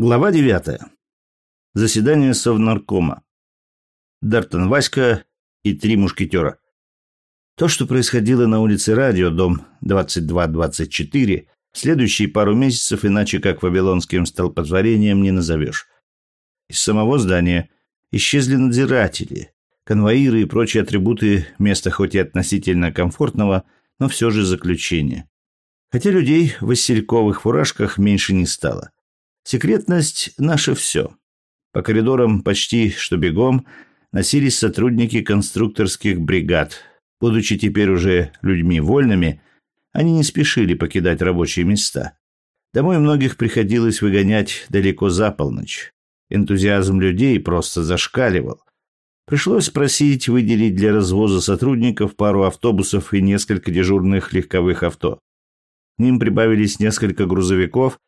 Глава 9. Заседание Совнаркома. Дартон Васька и три мушкетера. То, что происходило на улице Радио, дом 2224, следующие пару месяцев иначе как вавилонским столпотворением не назовешь. Из самого здания исчезли надзиратели, конвоиры и прочие атрибуты места хоть и относительно комфортного, но все же заключения. Хотя людей в васильковых фуражках меньше не стало. Секретность – наше все. По коридорам почти что бегом носились сотрудники конструкторских бригад. Будучи теперь уже людьми вольными, они не спешили покидать рабочие места. Домой многих приходилось выгонять далеко за полночь. Энтузиазм людей просто зашкаливал. Пришлось просить выделить для развоза сотрудников пару автобусов и несколько дежурных легковых авто. К ним прибавились несколько грузовиков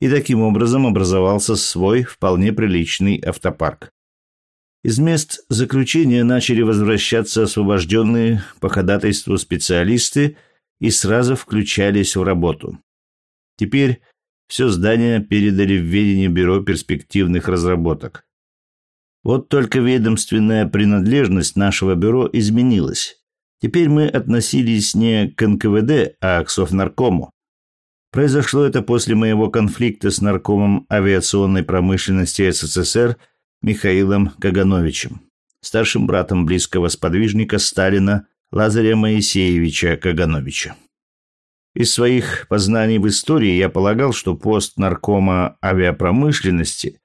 и таким образом образовался свой вполне приличный автопарк. Из мест заключения начали возвращаться освобожденные по ходатайству специалисты и сразу включались в работу. Теперь все здание передали в ведение Бюро перспективных разработок. Вот только ведомственная принадлежность нашего бюро изменилась. Теперь мы относились не к НКВД, а к Совнаркому. Произошло это после моего конфликта с наркомом авиационной промышленности СССР Михаилом Кагановичем, старшим братом близкого сподвижника Сталина Лазаря Моисеевича Кагановича. Из своих познаний в истории я полагал, что пост наркома авиапромышленности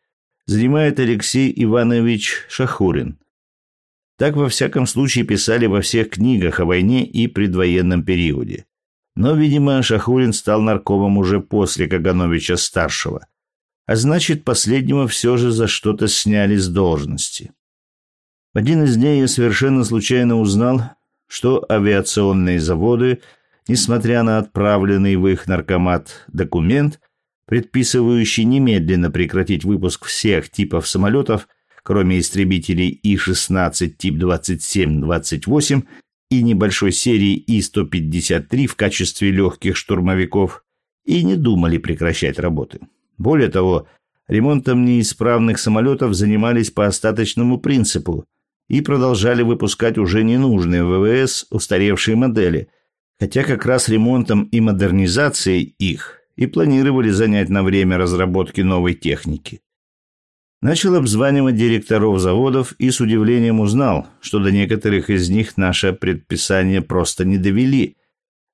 занимает Алексей Иванович Шахурин. Так во всяком случае писали во всех книгах о войне и предвоенном периоде. Но, видимо, Шахурин стал наркомом уже после Кагановича-старшего. А значит, последнего все же за что-то сняли с должности. В один из дней я совершенно случайно узнал, что авиационные заводы, несмотря на отправленный в их наркомат документ, предписывающий немедленно прекратить выпуск всех типов самолетов, кроме истребителей И-16 тип 27-28 и небольшой серии И-153 в качестве легких штурмовиков и не думали прекращать работы. Более того, ремонтом неисправных самолетов занимались по остаточному принципу и продолжали выпускать уже ненужные ВВС устаревшие модели, хотя как раз ремонтом и модернизацией их и планировали занять на время разработки новой техники. Начал обзванивать директоров заводов и с удивлением узнал, что до некоторых из них наше предписание просто не довели,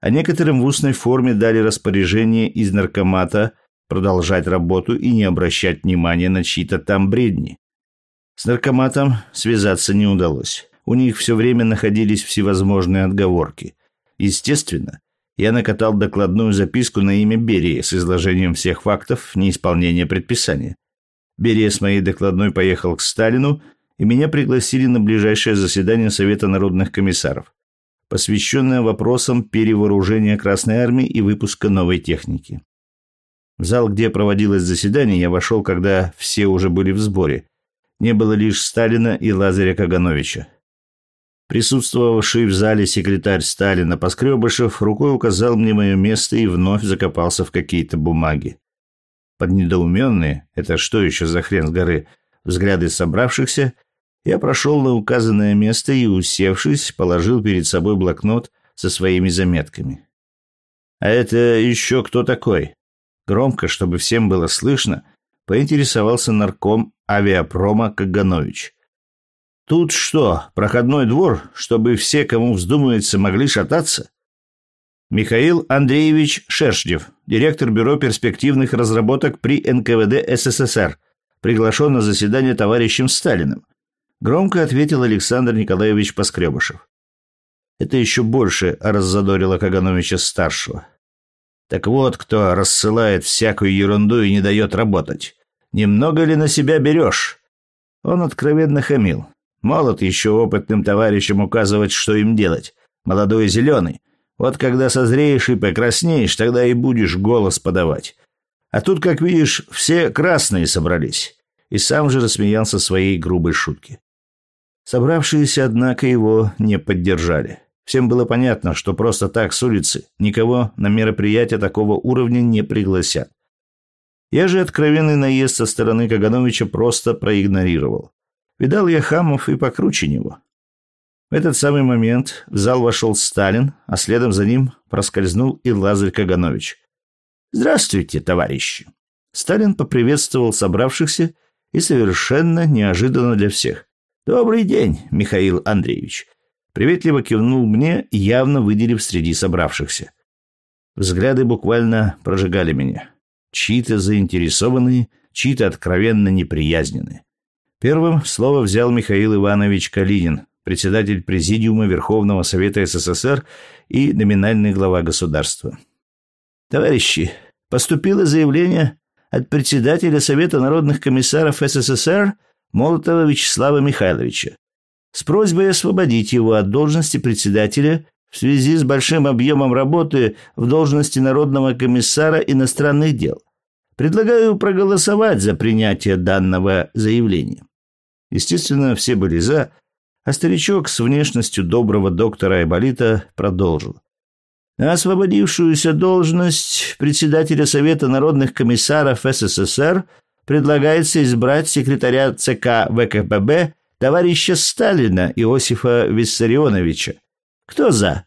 а некоторым в устной форме дали распоряжение из наркомата продолжать работу и не обращать внимания на чьи-то там бредни. С наркоматом связаться не удалось. У них все время находились всевозможные отговорки. Естественно, я накатал докладную записку на имя Берии с изложением всех фактов неисполнения предписания. Берия с моей докладной поехал к Сталину, и меня пригласили на ближайшее заседание Совета народных комиссаров, посвященное вопросам перевооружения Красной Армии и выпуска новой техники. В зал, где проводилось заседание, я вошел, когда все уже были в сборе. Не было лишь Сталина и Лазаря Кагановича. Присутствовавший в зале секретарь Сталина Поскребышев рукой указал мне мое место и вновь закопался в какие-то бумаги. Под недоуменные «это что еще за хрен с горы?» взгляды собравшихся, я прошел на указанное место и, усевшись, положил перед собой блокнот со своими заметками. «А это еще кто такой?» Громко, чтобы всем было слышно, поинтересовался нарком авиапрома Каганович. «Тут что, проходной двор, чтобы все, кому вздумается, могли шататься?» Михаил Андреевич Шершнев, директор Бюро перспективных разработок при НКВД СССР, приглашен на заседание товарищем Сталиным. Громко ответил Александр Николаевич Поскребышев. Это еще больше раззадорило Кагановича-старшего. Так вот, кто рассылает всякую ерунду и не дает работать. Немного ли на себя берешь? Он откровенно хамил. Молод еще опытным товарищам указывать, что им делать. Молодой зеленый. Вот когда созреешь и покраснеешь, тогда и будешь голос подавать. А тут, как видишь, все красные собрались. И сам же рассмеялся своей грубой шутке. Собравшиеся, однако, его не поддержали. Всем было понятно, что просто так с улицы никого на мероприятие такого уровня не пригласят. Я же откровенный наезд со стороны Кагановича просто проигнорировал. Видал я хамов и покруче него. В этот самый момент в зал вошел Сталин, а следом за ним проскользнул и Лазарь Каганович. «Здравствуйте, товарищи!» Сталин поприветствовал собравшихся и совершенно неожиданно для всех. «Добрый день, Михаил Андреевич!» Приветливо кивнул мне, явно выделив среди собравшихся. Взгляды буквально прожигали меня. Чьи-то заинтересованные, чьи-то откровенно неприязненные. Первым слово взял Михаил Иванович Калинин, председатель Президиума Верховного Совета СССР и номинальный глава государства. Товарищи, поступило заявление от председателя Совета народных комиссаров СССР Молотова Вячеслава Михайловича с просьбой освободить его от должности председателя в связи с большим объемом работы в должности Народного комиссара иностранных дел. Предлагаю проголосовать за принятие данного заявления. Естественно, все были «за», а старичок с внешностью доброго доктора Айболита продолжил. Освободившуюся должность председателя Совета народных комиссаров СССР предлагается избрать секретаря ЦК ВКПБ товарища Сталина Иосифа Виссарионовича. Кто за?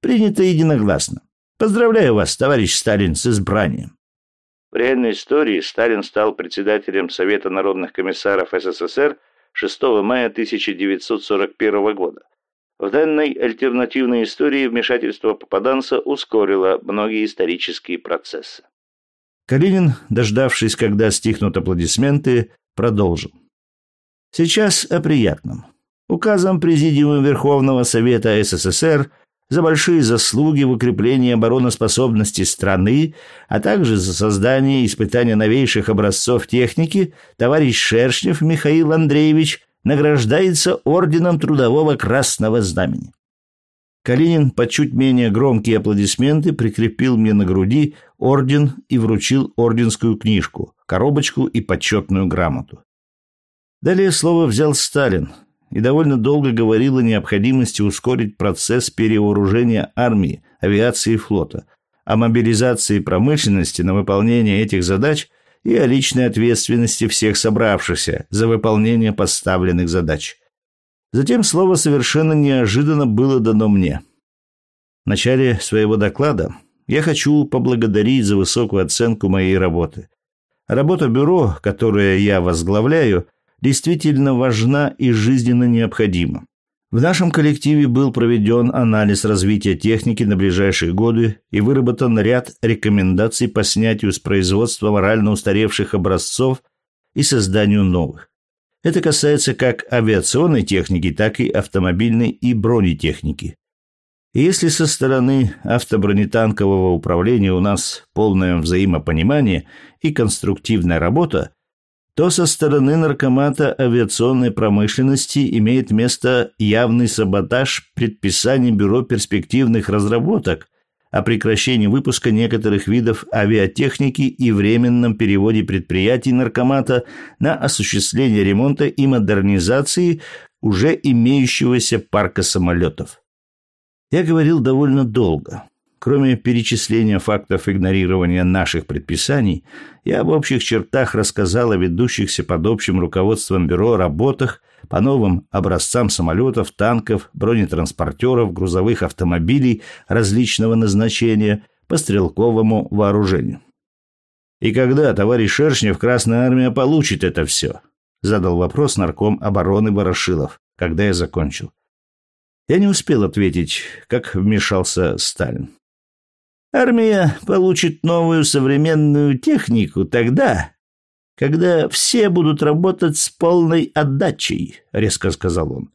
Принято единогласно. Поздравляю вас, товарищ Сталин, с избранием. В реальной истории Сталин стал председателем Совета народных комиссаров СССР 6 мая 1941 года. В данной альтернативной истории вмешательство попаданца ускорило многие исторические процессы. Калинин, дождавшись, когда стихнут аплодисменты, продолжил. Сейчас о приятном. Указом Президиума Верховного Совета СССР за большие заслуги в укреплении обороноспособности страны, а также за создание и испытание новейших образцов техники, товарищ Шершнев Михаил Андреевич награждается Орденом Трудового Красного Знамени. Калинин под чуть менее громкие аплодисменты прикрепил мне на груди орден и вручил орденскую книжку, коробочку и почетную грамоту. Далее слово взял Сталин и довольно долго говорил о необходимости ускорить процесс перевооружения армии, авиации и флота, о мобилизации промышленности на выполнение этих задач и о личной ответственности всех собравшихся за выполнение поставленных задач. Затем слово совершенно неожиданно было дано мне. В начале своего доклада я хочу поблагодарить за высокую оценку моей работы. Работа бюро, которое я возглавляю – действительно важна и жизненно необходима. В нашем коллективе был проведен анализ развития техники на ближайшие годы и выработан ряд рекомендаций по снятию с производства морально устаревших образцов и созданию новых. Это касается как авиационной техники, так и автомобильной и бронетехники. Если со стороны автобронетанкового управления у нас полное взаимопонимание и конструктивная работа, то со стороны наркомата авиационной промышленности имеет место явный саботаж предписаний Бюро перспективных разработок о прекращении выпуска некоторых видов авиатехники и временном переводе предприятий наркомата на осуществление ремонта и модернизации уже имеющегося парка самолетов. Я говорил довольно долго, Кроме перечисления фактов игнорирования наших предписаний, я в общих чертах рассказал о ведущихся под общим руководством бюро работах по новым образцам самолетов, танков, бронетранспортеров, грузовых автомобилей различного назначения по стрелковому вооружению. «И когда, товарищ Шершнев, Красная Армия получит это все?» — задал вопрос нарком обороны Ворошилов, когда я закончил. Я не успел ответить, как вмешался Сталин. Армия получит новую современную технику тогда, когда все будут работать с полной отдачей, резко сказал он.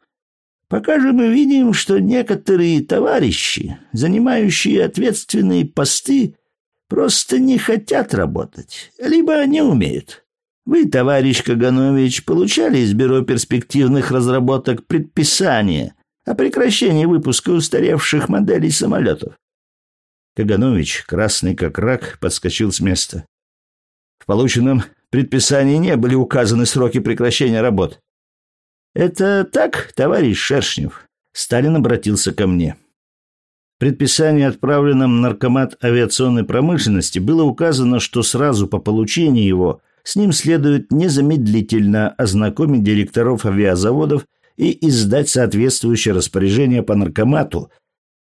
Пока же мы видим, что некоторые товарищи, занимающие ответственные посты, просто не хотят работать, либо не умеют. Вы, товарищ Каганович, получали из Бюро перспективных разработок предписание о прекращении выпуска устаревших моделей самолетов. Каганович, красный как рак, подскочил с места. В полученном предписании не были указаны сроки прекращения работ. «Это так, товарищ Шершнев?» Сталин обратился ко мне. предписании, отправленном Наркомат авиационной промышленности, было указано, что сразу по получении его с ним следует незамедлительно ознакомить директоров авиазаводов и издать соответствующее распоряжение по наркомату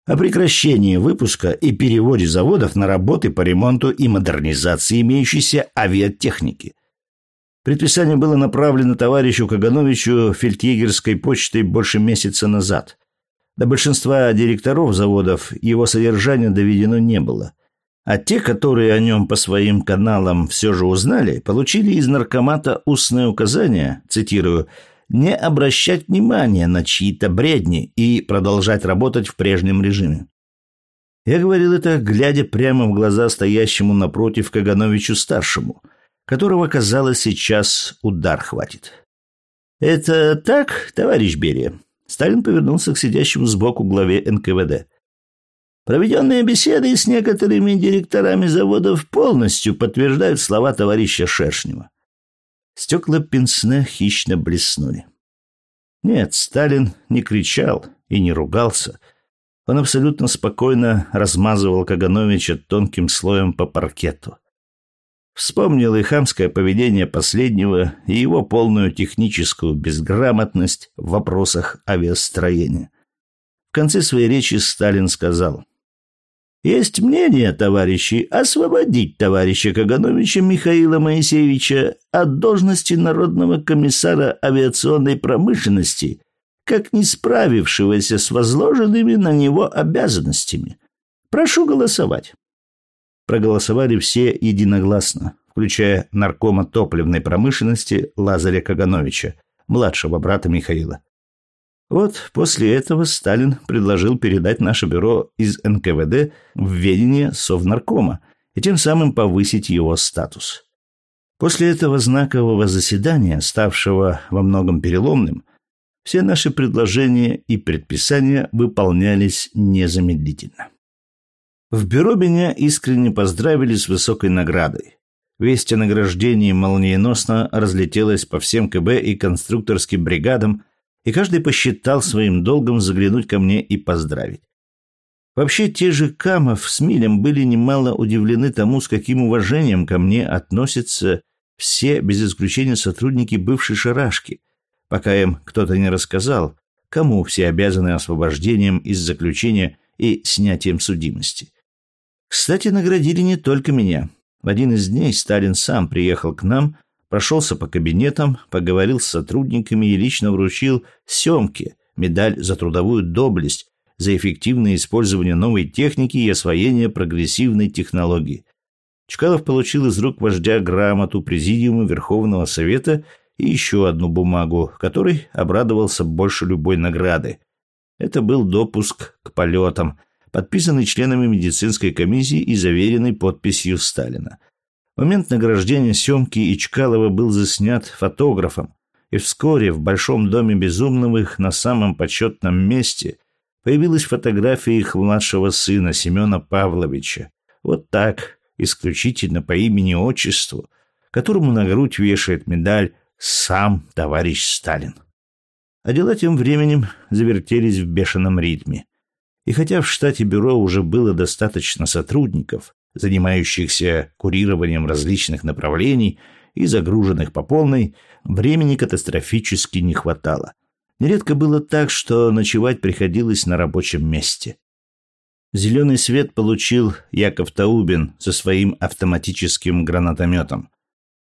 о прекращении выпуска и переводе заводов на работы по ремонту и модернизации имеющейся авиатехники. Предписание было направлено товарищу Кагановичу фельдъегерской почтой больше месяца назад. До большинства директоров заводов его содержание доведено не было. А те, которые о нем по своим каналам все же узнали, получили из наркомата устное указание, цитирую, не обращать внимания на чьи-то бредни и продолжать работать в прежнем режиме. Я говорил это, глядя прямо в глаза стоящему напротив Кагановичу-старшему, которого, казалось, сейчас удар хватит. «Это так, товарищ Берия?» Сталин повернулся к сидящему сбоку главе НКВД. Проведенные беседы с некоторыми директорами заводов полностью подтверждают слова товарища Шершнева. Стекла пенсне хищно блеснули. Нет, Сталин не кричал и не ругался. Он абсолютно спокойно размазывал Кагановича тонким слоем по паркету. Вспомнил и хамское поведение последнего, и его полную техническую безграмотность в вопросах авиастроения. В конце своей речи Сталин сказал, «Есть мнение, товарищи, освободить товарища Кагановича Михаила Моисеевича от должности Народного комиссара авиационной промышленности, как не справившегося с возложенными на него обязанностями. Прошу голосовать». Проголосовали все единогласно, включая наркома топливной промышленности Лазаря Кагановича, младшего брата Михаила. Вот после этого Сталин предложил передать наше бюро из НКВД в ведение Совнаркома и тем самым повысить его статус. После этого знакового заседания, ставшего во многом переломным, все наши предложения и предписания выполнялись незамедлительно. В бюро меня искренне поздравили с высокой наградой. Весть о награждении молниеносно разлетелась по всем КБ и конструкторским бригадам, и каждый посчитал своим долгом заглянуть ко мне и поздравить. Вообще, те же Камов с Милем были немало удивлены тому, с каким уважением ко мне относятся все, без исключения сотрудники бывшей шарашки, пока им кто-то не рассказал, кому все обязаны освобождением из заключения и снятием судимости. Кстати, наградили не только меня. В один из дней Сталин сам приехал к нам, прошелся по кабинетам, поговорил с сотрудниками и лично вручил Семке медаль за трудовую доблесть, за эффективное использование новой техники и освоение прогрессивной технологии. Чкалов получил из рук вождя грамоту Президиума Верховного Совета и еще одну бумагу, которой обрадовался больше любой награды. Это был допуск к полетам – подписанный членами медицинской комиссии и заверенный подписью Сталина. Момент награждения Семки и Чкалова был заснят фотографом, и вскоре в Большом доме Безумновых на самом почетном месте появилась фотография их младшего сына Семена Павловича. Вот так, исключительно по имени-отчеству, которому на грудь вешает медаль сам товарищ Сталин. А дела тем временем завертелись в бешеном ритме. И хотя в штате бюро уже было достаточно сотрудников, занимающихся курированием различных направлений и загруженных по полной, времени катастрофически не хватало. Нередко было так, что ночевать приходилось на рабочем месте. Зеленый свет получил Яков Таубин со своим автоматическим гранатометом.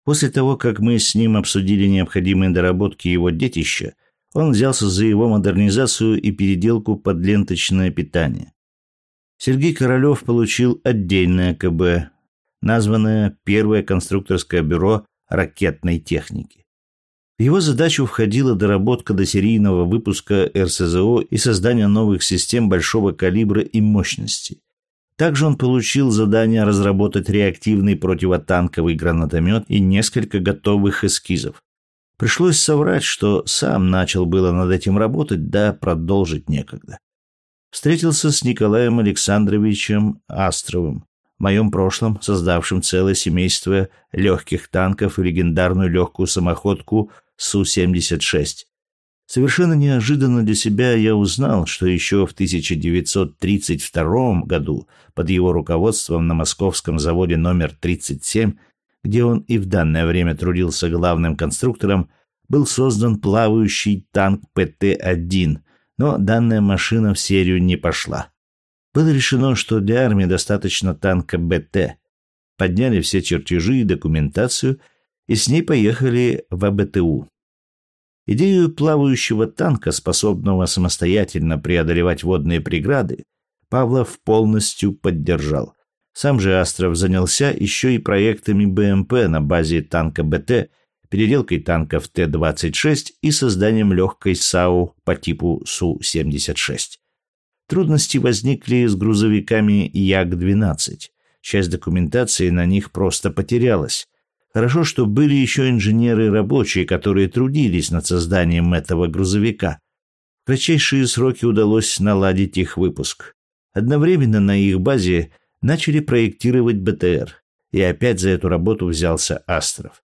После того, как мы с ним обсудили необходимые доработки его детища, он взялся за его модернизацию и переделку под ленточное питание. Сергей Королев получил отдельное КБ, названное Первое конструкторское бюро ракетной техники. В его задачу входила доработка до серийного выпуска РСЗО и создание новых систем большого калибра и мощности. Также он получил задание разработать реактивный противотанковый гранатомет и несколько готовых эскизов. Пришлось соврать, что сам начал было над этим работать, да продолжить некогда. Встретился с Николаем Александровичем Астровым, в моем прошлом создавшим целое семейство легких танков и легендарную легкую самоходку Су-76. Совершенно неожиданно для себя я узнал, что еще в 1932 году под его руководством на московском заводе номер 37, где он и в данное время трудился главным конструктором, был создан плавающий танк ПТ-1, но данная машина в серию не пошла. Было решено, что для армии достаточно танка БТ. Подняли все чертежи и документацию, и с ней поехали в АБТУ. Идею плавающего танка, способного самостоятельно преодолевать водные преграды, Павлов полностью поддержал. Сам же Астров занялся еще и проектами БМП на базе танка БТ, переделкой танков Т-26 и созданием легкой САУ по типу Су-76. Трудности возникли с грузовиками Як-12. Часть документации на них просто потерялась. Хорошо, что были еще инженеры и рабочие, которые трудились над созданием этого грузовика. В кратчайшие сроки удалось наладить их выпуск. Одновременно на их базе начали проектировать БТР, и опять за эту работу взялся Астров.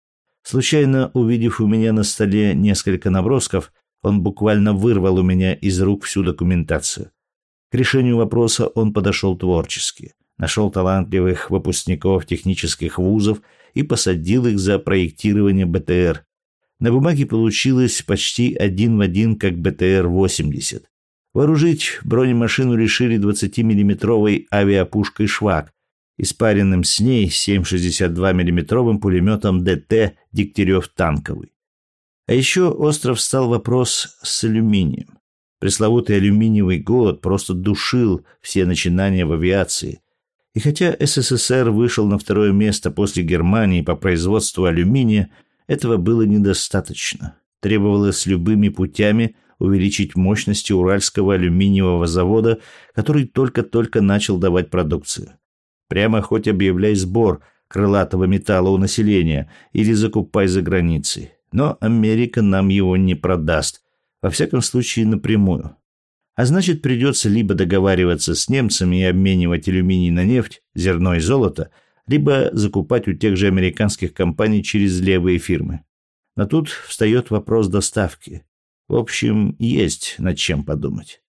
Случайно увидев у меня на столе несколько набросков, он буквально вырвал у меня из рук всю документацию. К решению вопроса он подошел творчески нашел талантливых выпускников технических вузов и посадил их за проектирование БТР. На бумаге получилось почти один в один, как БТР-80. Вооружить бронемашину решили 20-миллиметровой авиапушкой «Швак», испаренным с ней 7,62 миллиметровым пулеметом ДТ «Дегтярев танковый». А еще остров стал вопрос с алюминием. Пресловутый алюминиевый голод просто душил все начинания в авиации, и хотя СССР вышел на второе место после Германии по производству алюминия, этого было недостаточно. Требовалось любыми путями увеличить мощности Уральского алюминиевого завода, который только-только начал давать продукцию. Прямо хоть объявляй сбор крылатого металла у населения или закупай за границей. Но Америка нам его не продаст, во всяком случае напрямую. А значит, придется либо договариваться с немцами и обменивать алюминий на нефть, зерно и золото, либо закупать у тех же американских компаний через левые фирмы. Но тут встает вопрос доставки. В общем, есть над чем подумать.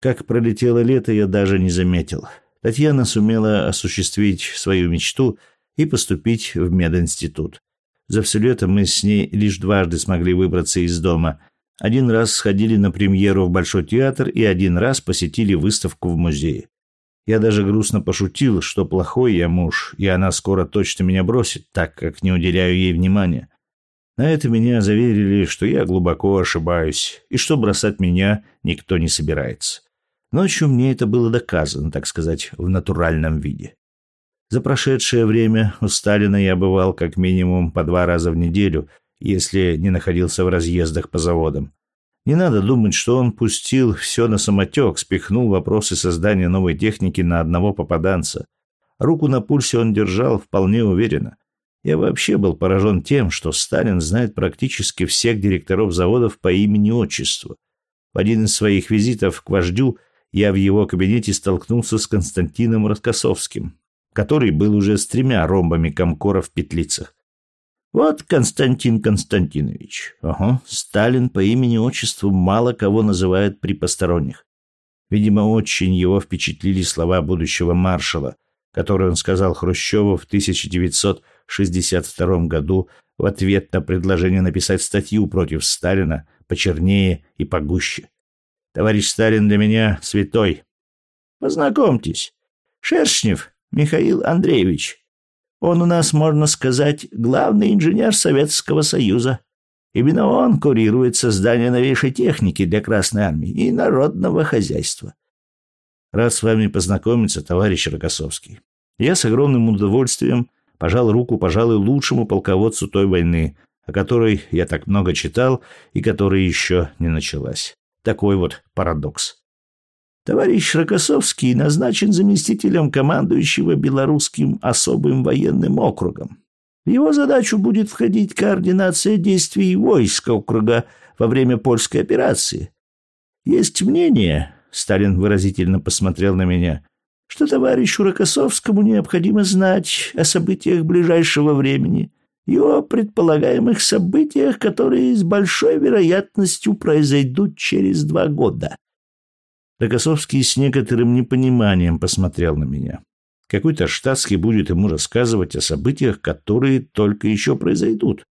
Как пролетело лето, я даже не заметил. Татьяна сумела осуществить свою мечту и поступить в мединститут. За все лето мы с ней лишь дважды смогли выбраться из дома, один раз сходили на премьеру в Большой театр и один раз посетили выставку в музее. Я даже грустно пошутил, что плохой я муж, и она скоро точно меня бросит, так как не уделяю ей внимания. На это меня заверили, что я глубоко ошибаюсь, и что бросать меня никто не собирается. Ночью мне это было доказано, так сказать, в натуральном виде. За прошедшее время у Сталина я бывал как минимум по два раза в неделю, если не находился в разъездах по заводам. Не надо думать, что он пустил все на самотек, спихнул вопросы создания новой техники на одного попаданца. Руку на пульсе он держал вполне уверенно. Я вообще был поражен тем, что Сталин знает практически всех директоров заводов по имени-отчеству. В один из своих визитов к вождю я в его кабинете столкнулся с Константином Роскосовским, который был уже с тремя ромбами комкора в петлицах. Вот Константин Константинович. Ага, Сталин по имени-отчеству мало кого называет при посторонних. Видимо, очень его впечатлили слова будущего маршала, которые он сказал Хрущеву в 1962 году в ответ на предложение написать статью против Сталина почернее и погуще. «Товарищ Сталин для меня святой. Познакомьтесь, Шершнев Михаил Андреевич, он у нас, можно сказать, главный инженер Советского Союза. Именно он курирует создание новейшей техники для Красной Армии и народного хозяйства. Рад с вами познакомиться, товарищ Рокоссовский. Я с огромным удовольствием пожал руку, пожалуй, лучшему полководцу той войны, о которой я так много читал и которая еще не началась. Такой вот парадокс. Товарищ Рокоссовский назначен заместителем командующего Белорусским особым военным округом. В его задачу будет входить координация действий войск округа во время польской операции. Есть мнение, Сталин выразительно посмотрел на меня, что товарищу Рокоссовскому необходимо знать о событиях ближайшего времени и о предполагаемых событиях, которые с большой вероятностью произойдут через два года. Рокоссовский с некоторым непониманием посмотрел на меня. Какой-то штатский будет ему рассказывать о событиях, которые только еще произойдут.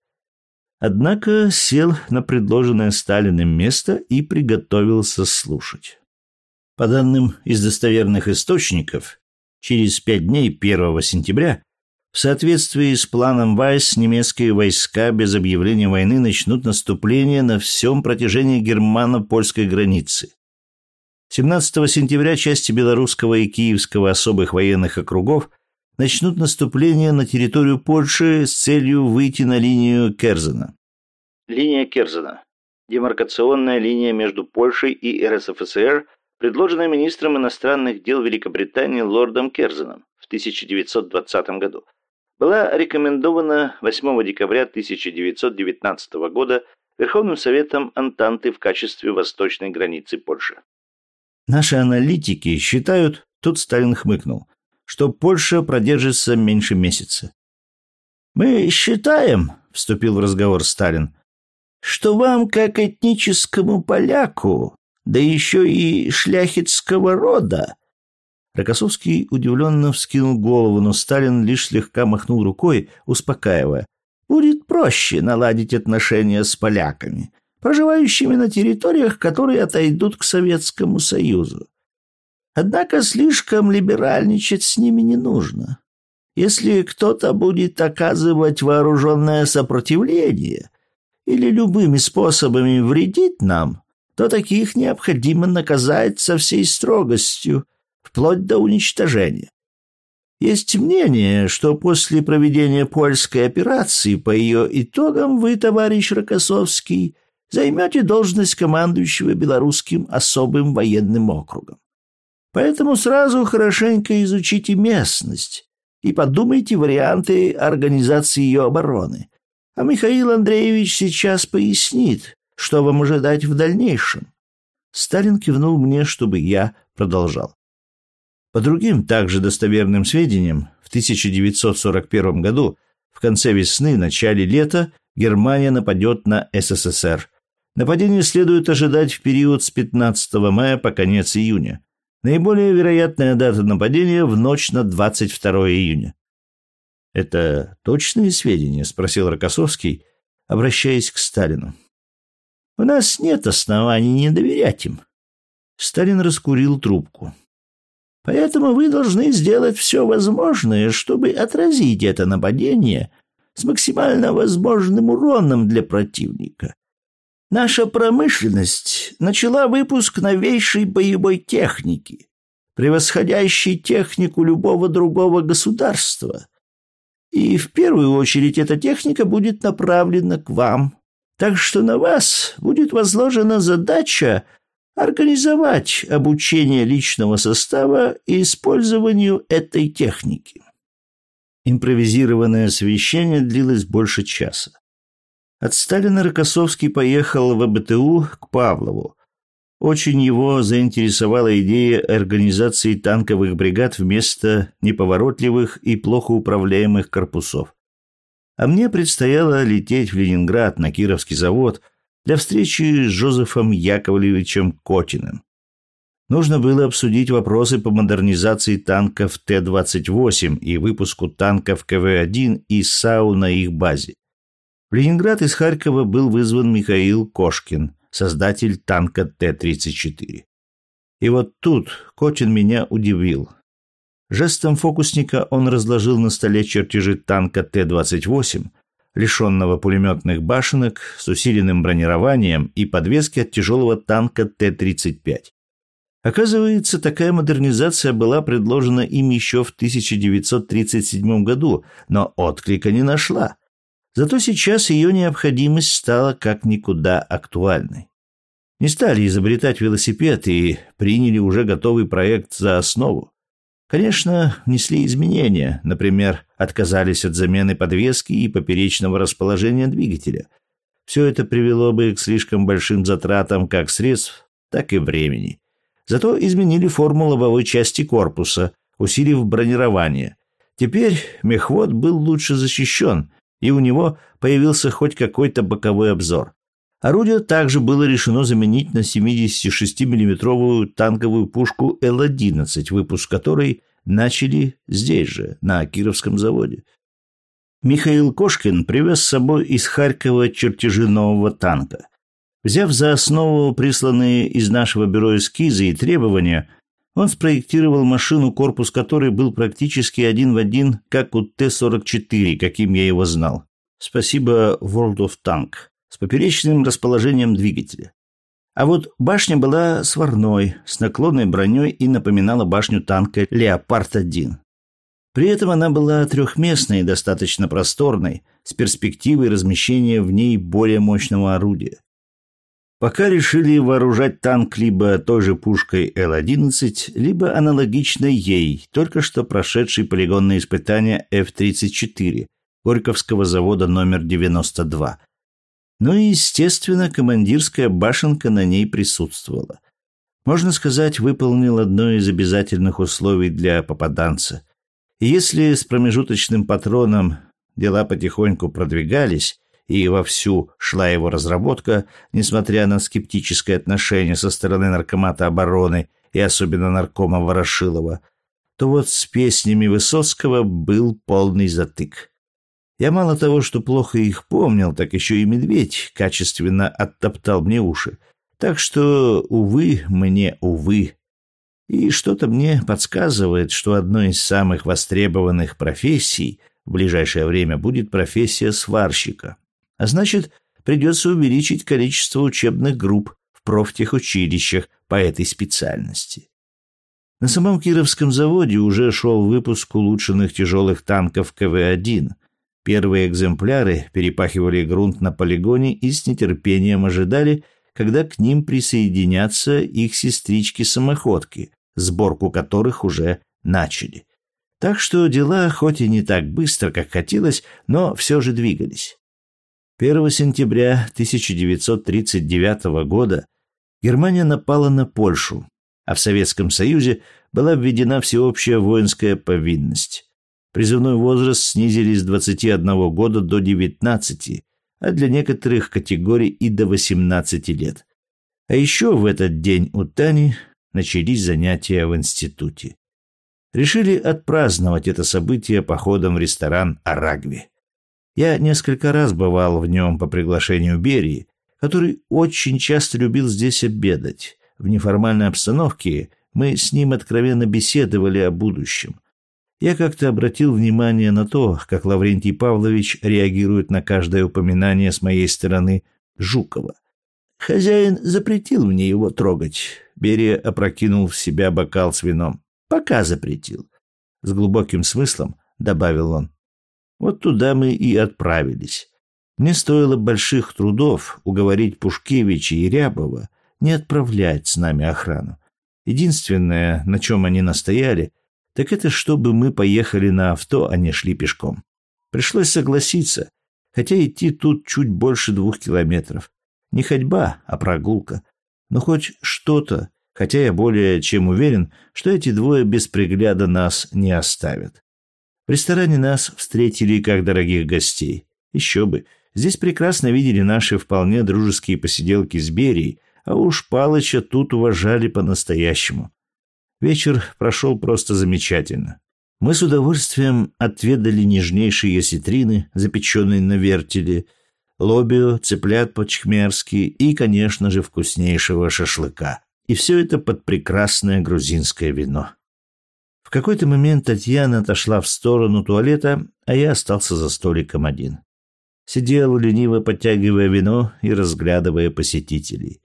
Однако сел на предложенное Сталиным место и приготовился слушать. По данным из достоверных источников, через пять дней 1 сентября в соответствии с планом Вайс немецкие войска без объявления войны начнут наступление на всем протяжении германо-польской границы. 17 сентября части Белорусского и Киевского особых военных округов начнут наступление на территорию Польши с целью выйти на линию Керзена. Линия Керзена – демаркационная линия между Польшей и РСФСР, предложенная министром иностранных дел Великобритании лордом Керзеном в 1920 году. Была рекомендована 8 декабря 1919 года Верховным Советом Антанты в качестве восточной границы Польши. Наши аналитики считают, тут Сталин хмыкнул, что Польша продержится меньше месяца. «Мы считаем», — вступил в разговор Сталин, «что вам, как этническому поляку, да еще и шляхетского рода». Рокоссовский удивленно вскинул голову, но Сталин лишь слегка махнул рукой, успокаивая. «Будет проще наладить отношения с поляками, проживающими на территориях, которые отойдут к Советскому Союзу. Однако слишком либеральничать с ними не нужно. Если кто-то будет оказывать вооруженное сопротивление или любыми способами вредить нам, то таких необходимо наказать со всей строгостью, вплоть до уничтожения. Есть мнение, что после проведения польской операции по ее итогам вы, товарищ Рокоссовский, займете должность командующего белорусским особым военным округом. Поэтому сразу хорошенько изучите местность и подумайте варианты организации ее обороны. А Михаил Андреевич сейчас пояснит, что вам ожидать в дальнейшем. Сталин кивнул мне, чтобы я продолжал. По другим также достоверным сведениям, в 1941 году, в конце весны, начале лета, Германия нападет на СССР. Нападение следует ожидать в период с 15 мая по конец июня. Наиболее вероятная дата нападения в ночь на 22 июня. «Это точные сведения?» – спросил Рокоссовский, обращаясь к Сталину. У нас нет оснований не доверять им. Сталин раскурил трубку. Поэтому вы должны сделать все возможное, чтобы отразить это нападение с максимально возможным уроном для противника. Наша промышленность начала выпуск новейшей боевой техники, превосходящей технику любого другого государства. И в первую очередь эта техника будет направлена к вам, так что на вас будет возложена задача организовать обучение личного состава и использованию этой техники. Импровизированное совещание длилось больше часа. От Сталина Рокоссовский поехал в БТУ к Павлову. Очень его заинтересовала идея организации танковых бригад вместо неповоротливых и плохо управляемых корпусов а мне предстояло лететь в Ленинград на Кировский завод для встречи с Жозефом Яковлевичем Котиным. Нужно было обсудить вопросы по модернизации танков Т-28 и выпуску танков КВ-1 и САУ на их базе. В Ленинград из Харькова был вызван Михаил Кошкин, создатель танка Т-34. И вот тут Котин меня удивил. Жестом фокусника он разложил на столе чертежи танка Т-28, лишенного пулеметных башенок, с усиленным бронированием и подвески от тяжелого танка Т-35. Оказывается, такая модернизация была предложена им еще в 1937 году, но отклика не нашла. Зато сейчас ее необходимость стала как никуда актуальной. Не стали изобретать велосипед и приняли уже готовый проект за основу. Конечно, внесли изменения, например, отказались от замены подвески и поперечного расположения двигателя. Все это привело бы к слишком большим затратам как средств, так и времени. Зато изменили форму лобовой части корпуса, усилив бронирование. Теперь мехвод был лучше защищен, и у него появился хоть какой-то боковой обзор. Орудие также было решено заменить на 76 миллиметровую танковую пушку Л-11, выпуск которой начали здесь же, на Кировском заводе. Михаил Кошкин привез с собой из Харькова чертежи нового танка. Взяв за основу присланные из нашего бюро эскизы и требования, он спроектировал машину, корпус которой был практически один в один, как у Т-44, каким я его знал. Спасибо World of Tank с поперечным расположением двигателя. А вот башня была сварной, с наклонной броней и напоминала башню танка «Леопард-1». При этом она была трехместной и достаточно просторной, с перспективой размещения в ней более мощного орудия. Пока решили вооружать танк либо той же пушкой Л-11, либо аналогичной ей, только что прошедшей полигонные испытания F-34 Горьковского завода номер 92, ну и, естественно, командирская башенка на ней присутствовала. Можно сказать, выполнил одно из обязательных условий для попаданца. И если с промежуточным патроном дела потихоньку продвигались, и вовсю шла его разработка, несмотря на скептическое отношение со стороны наркомата обороны и особенно наркома Ворошилова, то вот с песнями Высоцкого был полный затык. Я мало того, что плохо их помнил, так еще и медведь качественно оттоптал мне уши. Так что, увы, мне увы. И что-то мне подсказывает, что одной из самых востребованных профессий в ближайшее время будет профессия сварщика. А значит, придется увеличить количество учебных групп в профтехучилищах по этой специальности. На самом Кировском заводе уже шел выпуск улучшенных тяжелых танков КВ-1, Первые экземпляры перепахивали грунт на полигоне и с нетерпением ожидали, когда к ним присоединятся их сестрички-самоходки, сборку которых уже начали. Так что дела, хоть и не так быстро, как хотелось, но все же двигались. 1 сентября 1939 года Германия напала на Польшу, а в Советском Союзе была введена всеобщая воинская повинность. Призывной возраст снизили с 21 года до 19, а для некоторых категорий и до 18 лет. А еще в этот день у Тани начались занятия в институте. Решили отпраздновать это событие походом в ресторан «Арагви». Я несколько раз бывал в нем по приглашению Берии, который очень часто любил здесь обедать. В неформальной обстановке мы с ним откровенно беседовали о будущем – я как-то обратил внимание на то, как Лаврентий Павлович реагирует на каждое упоминание с моей стороны Жукова. Хозяин запретил мне его трогать. Берия опрокинул в себя бокал с вином. Пока запретил. С глубоким смыслом добавил он. Вот туда мы и отправились. Мне стоило больших трудов уговорить Пушкевича и Рябова не отправлять с нами охрану. Единственное, на чем они настояли, так это чтобы мы поехали на авто, а не шли пешком. Пришлось согласиться, хотя идти тут чуть больше двух километров. Не ходьба, а прогулка. Но хоть что-то, хотя я более чем уверен, что эти двое без пригляда нас не оставят. В ресторане нас встретили как дорогих гостей. Еще бы, здесь прекрасно видели наши вполне дружеские посиделки с Берией, а уж Палыча тут уважали по-настоящему. Вечер прошел просто замечательно. Мы с удовольствием отведали нежнейшие осетрины, запеченные на вертеле, лобио, цыплят по-чхмерски и, конечно же, вкуснейшего шашлыка. И все это под прекрасное грузинское вино. В какой-то момент Татьяна отошла в сторону туалета, а я остался за столиком один. Сидел, лениво подтягивая вино и разглядывая посетителей.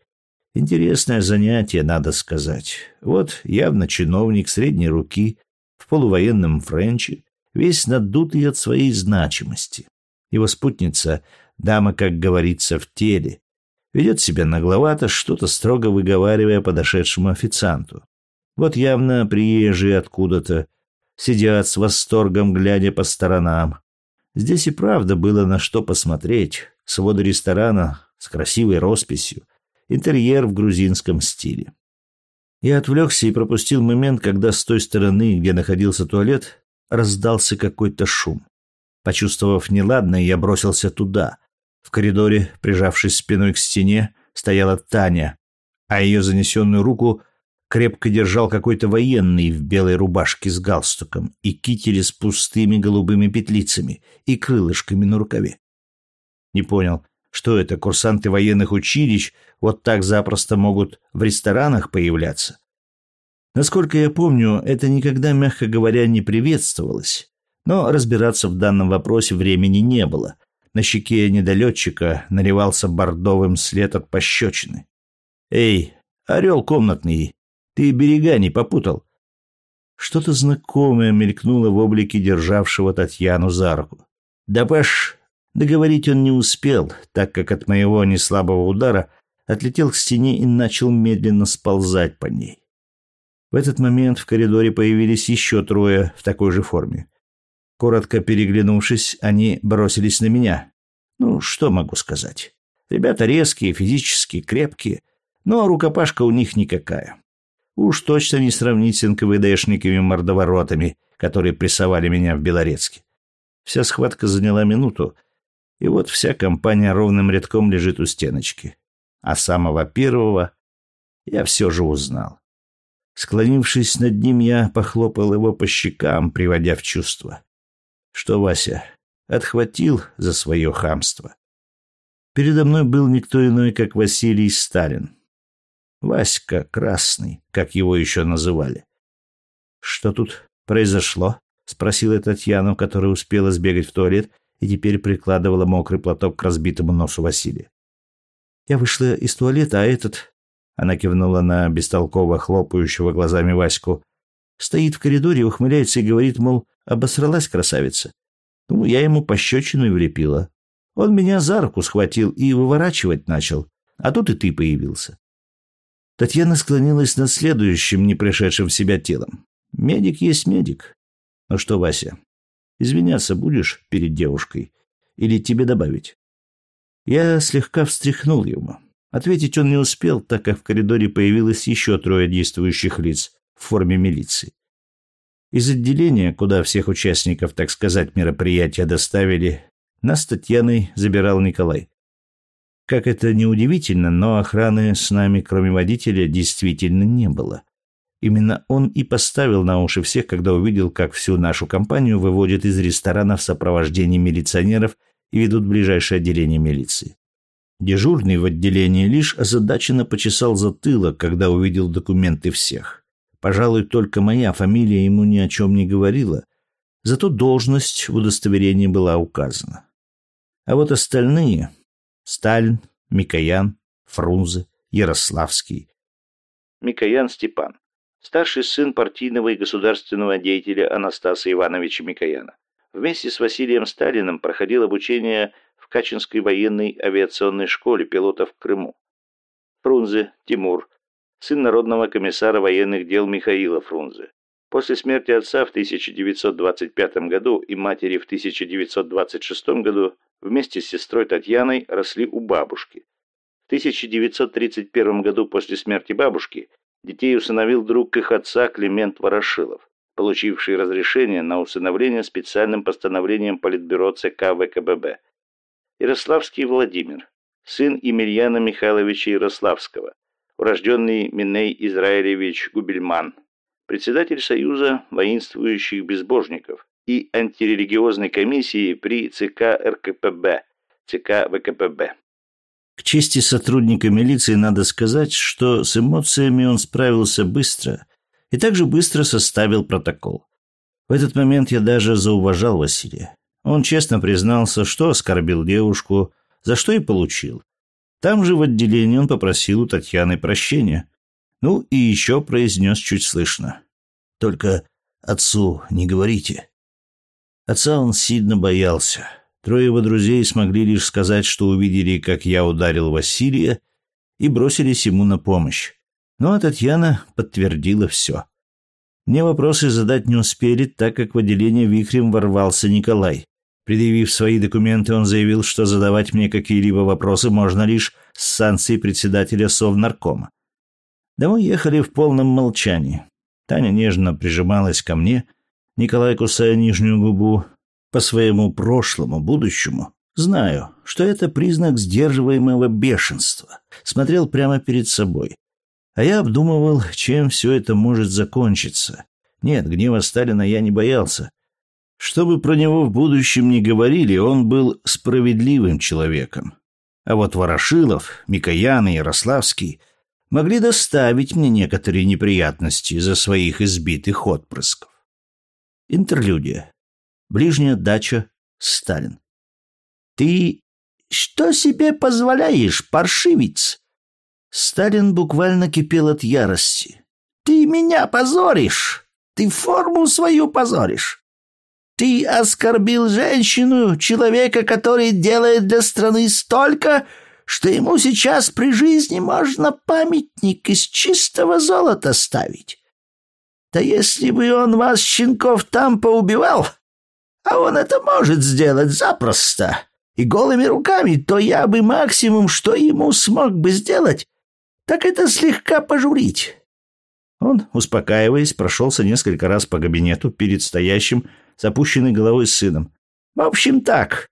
Интересное занятие, надо сказать. Вот явно чиновник средней руки, в полувоенном френче, весь надутый от своей значимости. Его спутница, дама, как говорится, в теле, ведет себя нагловато, что-то строго выговаривая подошедшему официанту. Вот явно приезжие откуда-то, сидят с восторгом, глядя по сторонам. Здесь и правда было на что посмотреть. Своды ресторана с красивой росписью, интерьер в грузинском стиле. Я отвлекся и пропустил момент, когда с той стороны, где находился туалет, раздался какой-то шум. Почувствовав неладное, я бросился туда. В коридоре, прижавшись спиной к стене, стояла Таня, а ее занесенную руку крепко держал какой-то военный в белой рубашке с галстуком и кителе с пустыми голубыми петлицами и крылышками на рукаве. Не понял, что это, курсанты военных училищ вот так запросто могут в ресторанах появляться? Насколько я помню, это никогда, мягко говоря, не приветствовалось. Но разбираться в данном вопросе времени не было. На щеке недолетчика наливался бордовым след от пощечины. «Эй, орел комнатный, ты берега не попутал?» Что-то знакомое мелькнуло в облике державшего Татьяну за руку. «Да паш...» Договорить он не успел, так как от моего неслабого удара отлетел к стене и начал медленно сползать по ней. В этот момент в коридоре появились еще трое в такой же форме. Коротко переглянувшись, они бросились на меня. Ну, что могу сказать? Ребята резкие, физически крепкие, но рукопашка у них никакая. Уж точно не сравнить с НКВДшниками-мордоворотами, которые прессовали меня в Белорецке. Вся схватка заняла минуту, и вот вся компания ровным рядком лежит у стеночки. А самого первого я все же узнал. Склонившись над ним, я похлопал его по щекам, приводя в чувство. Что, Вася, отхватил за свое хамство? Передо мной был никто иной, как Василий Сталин. Васька Красный, как его еще называли. «Что тут произошло?» — спросила Татьяна, которая успела сбегать в туалет и теперь прикладывала мокрый платок к разбитому носу Василия. «Я вышла из туалета, а этот...» Она кивнула на бестолково хлопающего глазами Ваську. Стоит в коридоре, ухмыляется и говорит, мол, обосралась красавица. Ну, я ему пощечину и влепила. Он меня за руку схватил и выворачивать начал. А тут и ты появился. Татьяна склонилась над следующим, не пришедшим в себя телом. Медик есть медик. Ну что, Вася, извиняться будешь перед девушкой? Или тебе добавить? Я слегка встряхнул его. Ответить он не успел, так как в коридоре появилось еще трое действующих лиц в форме милиции. Из отделения, куда всех участников, так сказать, мероприятия доставили, нас с Татьяной забирал Николай. Как это ни удивительно, но охраны с нами, кроме водителя, действительно не было. Именно он и поставил на уши всех, когда увидел, как всю нашу компанию выводят из ресторана в сопровождении милиционеров и ведут в ближайшее отделение милиции. Дежурный в отделении лишь озадаченно почесал затылок, когда увидел документы всех. Пожалуй, только моя фамилия ему ни о чем не говорила, зато должность в удостоверении была указана. А вот остальные — Сталин, Микоян, Фрунзе, Ярославский. Микоян Степан, старший сын партийного и государственного деятеля Анастаса Ивановича Микояна. Вместе с Василием Сталиным проходил обучение в Качинской военной авиационной школе пилотов в Крыму. Фрунзе Тимур, сын народного комиссара военных дел Михаила Фрунзе. После смерти отца в 1925 году и матери в 1926 году вместе с сестрой Татьяной росли у бабушки. В 1931 году после смерти бабушки детей усыновил друг их отца Климент Ворошилов, получивший разрешение на усыновление специальным постановлением Политбюро ЦК ВКББ. Ярославский Владимир, сын Емельяна Михайловича Ярославского, урожденный Миней Израилевич Губельман, председатель Союза воинствующих безбожников и антирелигиозной комиссии при ЦК РКПБ, ЦК ВКПБ. К чести сотрудника милиции надо сказать, что с эмоциями он справился быстро и также быстро составил протокол. В этот момент я даже зауважал Василия. Он честно признался, что оскорбил девушку, за что и получил. Там же в отделении он попросил у Татьяны прощения. Ну и еще произнес чуть слышно. «Только отцу не говорите». Отца он сильно боялся. Трое его друзей смогли лишь сказать, что увидели, как я ударил Василия, и бросились ему на помощь. Ну а Татьяна подтвердила все. Мне вопросы задать не успели, так как в отделение вихрем ворвался Николай. Предъявив свои документы, он заявил, что задавать мне какие-либо вопросы можно лишь с санкцией председателя Совнаркома. Домой ехали в полном молчании. Таня нежно прижималась ко мне, Николай, кусая нижнюю губу, по своему прошлому, будущему, знаю, что это признак сдерживаемого бешенства. Смотрел прямо перед собой. А я обдумывал, чем все это может закончиться. Нет, гнева Сталина я не боялся. Что бы про него в будущем ни говорили, он был справедливым человеком. А вот Ворошилов, Микоян и Ярославский могли доставить мне некоторые неприятности за своих избитых отпрысков. Интерлюдия. Ближняя дача. Сталин. «Ты что себе позволяешь, паршивец?» Сталин буквально кипел от ярости. «Ты меня позоришь! Ты форму свою позоришь! Ты оскорбил женщину, человека, который делает для страны столько, что ему сейчас при жизни можно памятник из чистого золота ставить. Да если бы он вас, щенков, там поубивал, а он это может сделать запросто, и голыми руками, то я бы максимум, что ему смог бы сделать, так это слегка пожурить. Он, успокаиваясь, прошелся несколько раз по кабинету перед стоящим с опущенной головой сыном. В общем так,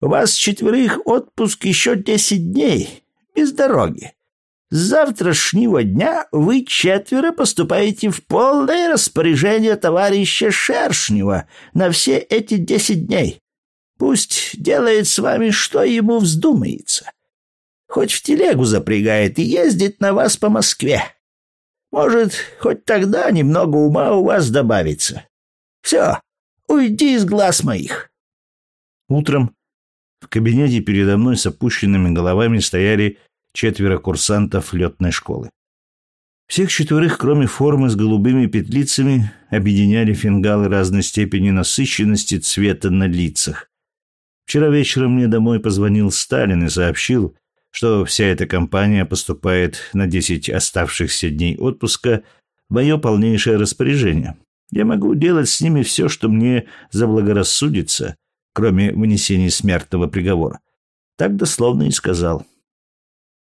у вас четверых отпуск еще десять дней, без дороги. С завтрашнего дня вы четверо поступаете в полное распоряжение товарища Шершнева на все эти десять дней. Пусть делает с вами, что ему вздумается. Хоть в телегу запрягает и ездит на вас по Москве. Может, хоть тогда немного ума у вас добавится. Все, уйди из глаз моих. Утром в кабинете передо мной с опущенными головами стояли четверо курсантов летной школы. Всех четверых, кроме формы с голубыми петлицами, объединяли фингалы разной степени насыщенности цвета на лицах. Вчера вечером мне домой позвонил Сталин и сообщил, что вся эта компания поступает на 10 оставшихся дней отпуска в мое полнейшее распоряжение. Я могу делать с ними все, что мне заблагорассудится, кроме вынесения смертного приговора. Так дословно и сказал.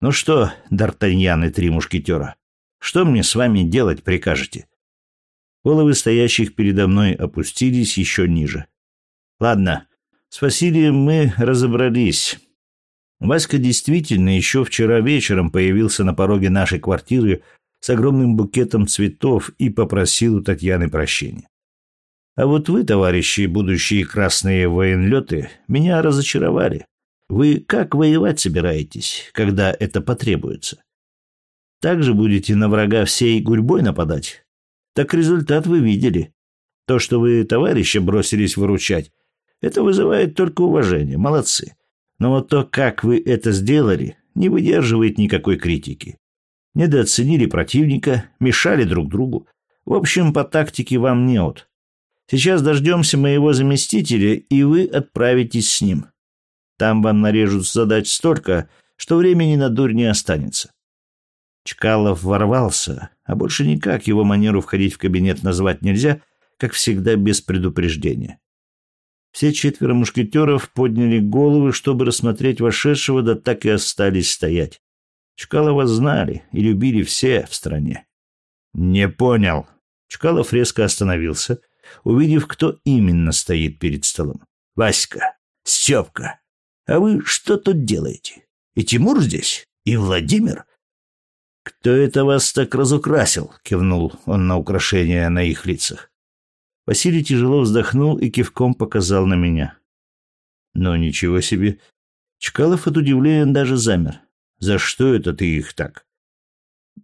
«Ну что, Д'Артаньян и три мушкетера, что мне с вами делать прикажете?» Головы стоящих передо мной опустились еще ниже. «Ладно, с Василием мы разобрались. Васька действительно еще вчера вечером появился на пороге нашей квартиры с огромным букетом цветов и попросил у Татьяны прощения. А вот вы, товарищи, будущие красные военлеты, меня разочаровали. Вы как воевать собираетесь, когда это потребуется? Так же будете на врага всей гурьбой нападать? Так результат вы видели. То, что вы товарища бросились выручать, это вызывает только уважение. Молодцы. Но вот то, как вы это сделали, не выдерживает никакой критики. Недооценили противника, мешали друг другу. В общем, по тактике вам не от. Сейчас дождемся моего заместителя, и вы отправитесь с ним. Там вам нарежут задач столько, что времени на дурь не останется. Чкалов ворвался, а больше никак его манеру входить в кабинет назвать нельзя, как всегда без предупреждения. Все четверо мушкетеров подняли головы, чтобы рассмотреть вошедшего, да так и остались стоять. Чкалова знали и любили все в стране. «Не понял». Чкалов резко остановился, увидев, кто именно стоит перед столом. «Васька, Степка, а вы что тут делаете? И Тимур здесь? И Владимир?» «Кто это вас так разукрасил?» — кивнул он на украшения на их лицах. Василий тяжело вздохнул и кивком показал на меня. Но ничего себе. Чкалов от удивления даже замер. За что это ты их так?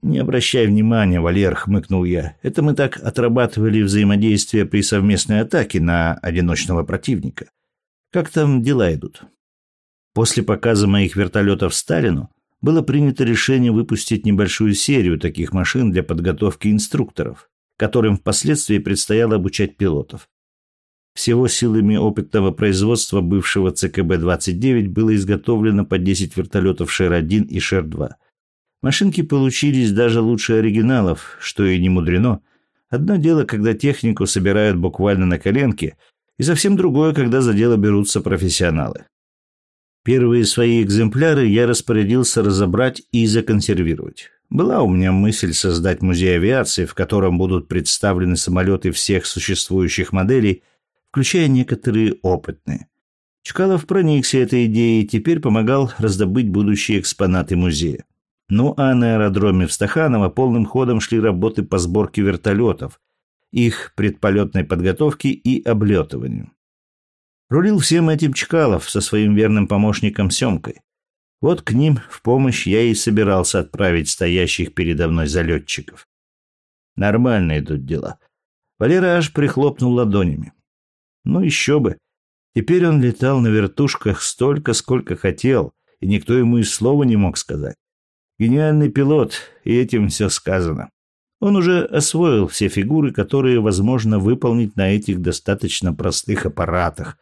Не обращай внимания, Валер, хмыкнул я. Это мы так отрабатывали взаимодействие при совместной атаке на одиночного противника. Как там дела идут? После показа моих вертолетов Сталину было принято решение выпустить небольшую серию таких машин для подготовки инструкторов которым впоследствии предстояло обучать пилотов. Всего силами опытного производства бывшего ЦКБ-29 было изготовлено по 10 вертолетов Шер-1 и Шер-2. Машинки получились даже лучше оригиналов, что и не мудрено. Одно дело, когда технику собирают буквально на коленке, и совсем другое, когда за дело берутся профессионалы. Первые свои экземпляры я распорядился разобрать и законсервировать. Была у меня мысль создать музей авиации, в котором будут представлены самолеты всех существующих моделей, включая некоторые опытные. Чкалов проникся этой идеей и теперь помогал раздобыть будущие экспонаты музея. Ну а на аэродроме в Стаханово полным ходом шли работы по сборке вертолетов, их предполетной подготовке и облетыванию. Рулил всем этим Чкалов со своим верным помощником Семкой. Вот к ним в помощь я и собирался отправить стоящих передо мной залетчиков. Нормально идут дела. Валера аж прихлопнул ладонями. Ну еще бы. Теперь он летал на вертушках столько, сколько хотел, и никто ему и слова не мог сказать. Гениальный пилот, и этим все сказано. Он уже освоил все фигуры, которые возможно выполнить на этих достаточно простых аппаратах.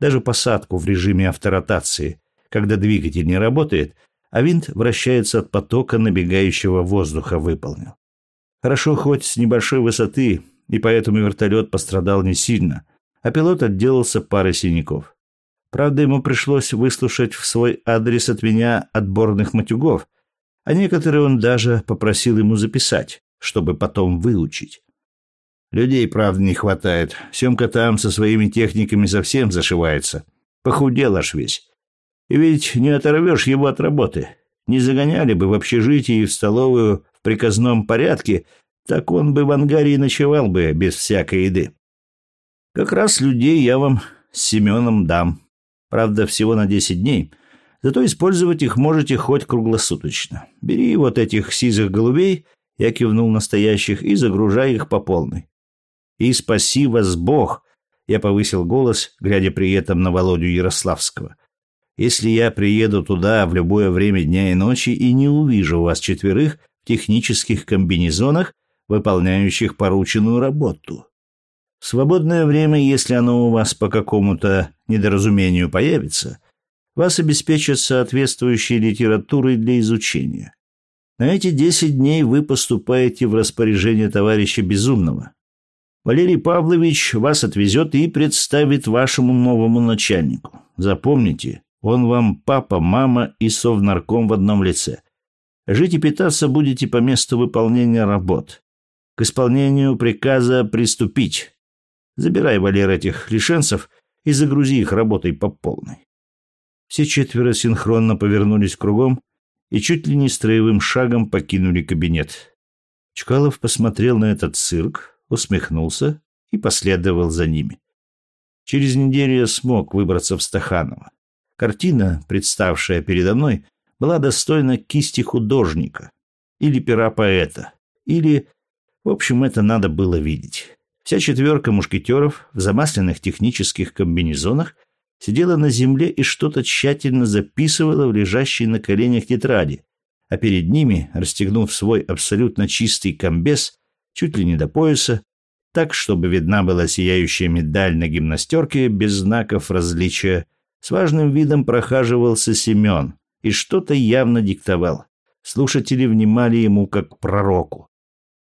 Даже посадку в режиме авторотации, когда двигатель не работает, а винт вращается от потока набегающего воздуха, выполнил. Хорошо хоть с небольшой высоты, и поэтому вертолет пострадал не сильно, а пилот отделался парой синяков. Правда, ему пришлось выслушать в свой адрес от меня отборных матюгов, а некоторые он даже попросил ему записать, чтобы потом выучить. Людей, правда, не хватает. Семка там со своими техниками совсем зашивается. Похудел аж весь. И ведь не оторвешь его от работы. Не загоняли бы в общежитие и в столовую в приказном порядке, так он бы в ангаре и ночевал бы без всякой еды. Как раз людей я вам с Семеном дам. Правда, всего на десять дней. Зато использовать их можете хоть круглосуточно. Бери вот этих сизых голубей, я кивнул настоящих, и загружай их по полной. И спаси вас Бог, я повысил голос, глядя при этом на Володю Ярославского. Если я приеду туда в любое время дня и ночи и не увижу вас четверых в технических комбинезонах, выполняющих порученную работу. В свободное время, если оно у вас по какому-то недоразумению появится, вас обеспечат соответствующей литературой для изучения. На эти десять дней вы поступаете в распоряжение товарища Безумного. Валерий Павлович вас отвезет и представит вашему новому начальнику. Запомните, он вам папа, мама и совнарком в одном лице. Жить и питаться будете по месту выполнения работ. К исполнению приказа приступить. Забирай, Валер, этих лишенцев и загрузи их работой по полной. Все четверо синхронно повернулись кругом и чуть ли не строевым шагом покинули кабинет. Чкалов посмотрел на этот цирк, усмехнулся и последовал за ними. Через неделю я смог выбраться в Стаханово. Картина, представшая передо мной, была достойна кисти художника или пера поэта, или... В общем, это надо было видеть. Вся четверка мушкетеров в замасленных технических комбинезонах сидела на земле и что-то тщательно записывала в лежащей на коленях тетради, а перед ними, расстегнув свой абсолютно чистый комбез, чуть ли не до пояса, так, чтобы видна была сияющая медаль на гимнастерке без знаков различия, с важным видом прохаживался Семен и что-то явно диктовал. Слушатели внимали ему как пророку.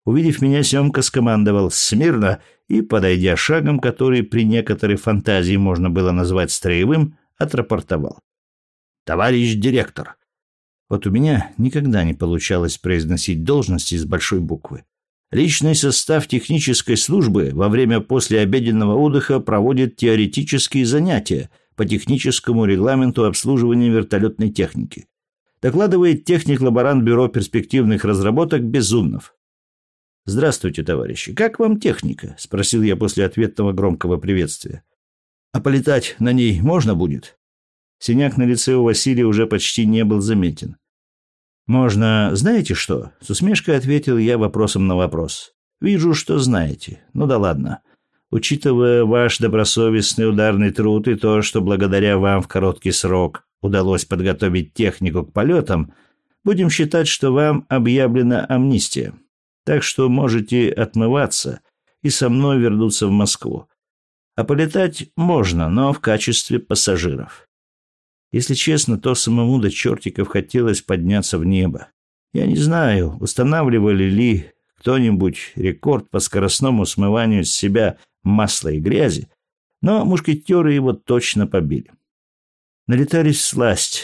Увидев меня, Семка скомандовал «Смирно!» и, подойдя шагом, который при некоторой фантазии можно было назвать строевым, отрапортовал. «Товарищ директор!» Вот у меня никогда не получалось произносить должности с большой буквы. Личный состав технической службы во время послеобеденного отдыха проводит теоретические занятия по техническому регламенту обслуживания вертолетной техники. Докладывает техник-лаборант Бюро перспективных разработок Безумнов. «Здравствуйте, товарищи. Как вам техника?» – спросил я после ответного громкого приветствия. «А полетать на ней можно будет?» Синяк на лице у Василия уже почти не был заметен. «Можно... Знаете что?» — с усмешкой ответил я вопросом на вопрос. «Вижу, что знаете. Ну да ладно. Учитывая ваш добросовестный ударный труд и то, что благодаря вам в короткий срок удалось подготовить технику к полетам, будем считать, что вам объявлена амнистия. Так что можете отмываться и со мной вернуться в Москву. А полетать можно, но в качестве пассажиров. Если честно, то самому до чертиков хотелось подняться в небо. Я не знаю, устанавливали ли кто-нибудь рекорд по скоростному смыванию с себя масла и грязи, но мушкетеры его точно побили. Налетались сласть.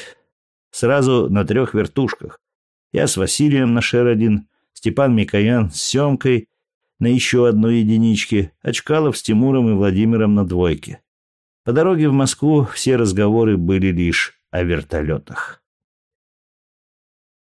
Сразу на трех вертушках. Я с Василием на Шер-1, Степан Микоян с Семкой, на еще одной единичке, а Чкалов с Тимуром и Владимиром на двойке. По дороге в Москву все разговоры были лишь о вертолетах.